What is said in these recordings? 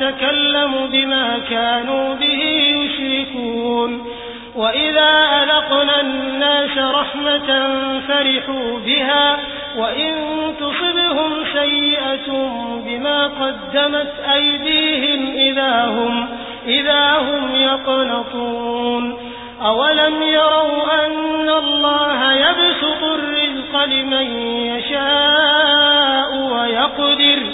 فهو يتكلم بما كانوا به يشركون. وإذا ألقنا الناس رحمة فرحوا بها وإن تصبهم سيئة بما قدمت أيديهم إذا هم, إذا هم يقنطون. أولم يروا أن الله يبسط الرزق لمن يشاء ويقدر؟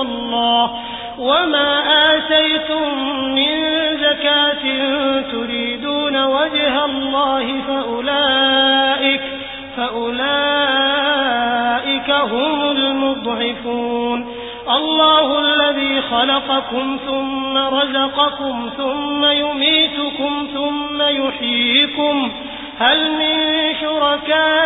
الله وما آتيتم من زكاة تريدون وجه الله فأولئك, فأولئك هم المضعفون. الله الذي خلقكم ثم رزقكم ثم يميتكم ثم يحييكم. هل من شركائكم